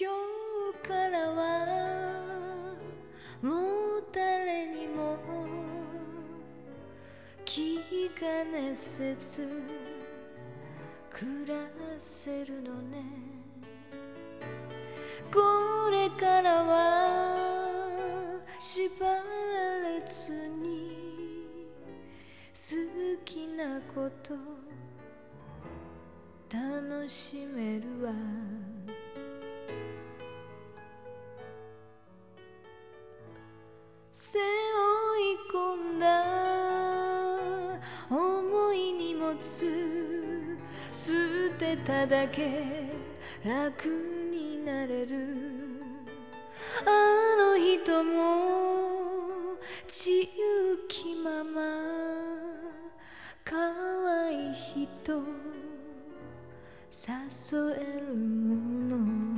今日からはもう誰にも気兼ねせず暮らせるのね。これからは縛られずに好きなこと楽しめるわ。い荷物捨てただけ楽になれる。あの人も自由気まま可愛い人誘えるもの。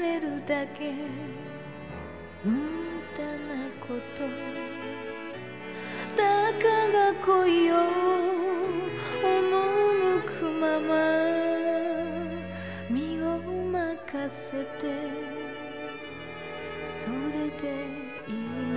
れるだけ。無駄なこと。たかが恋を赴くまま。身を任せて。それでいいの。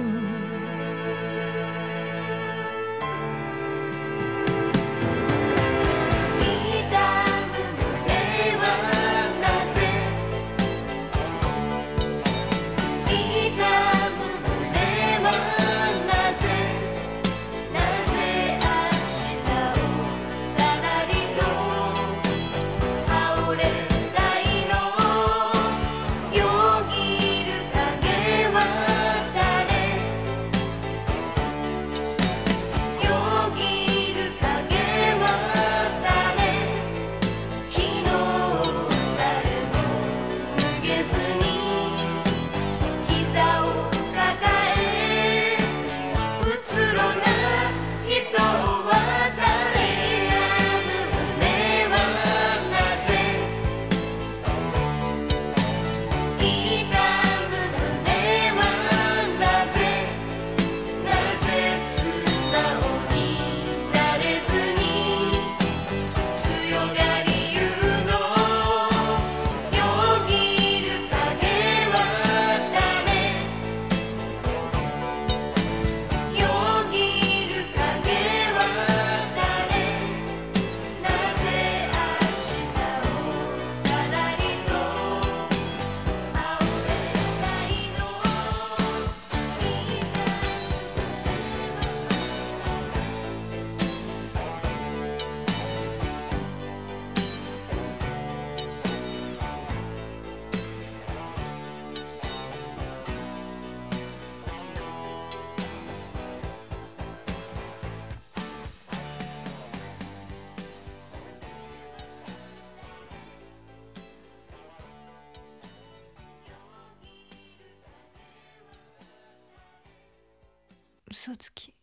嘘つき。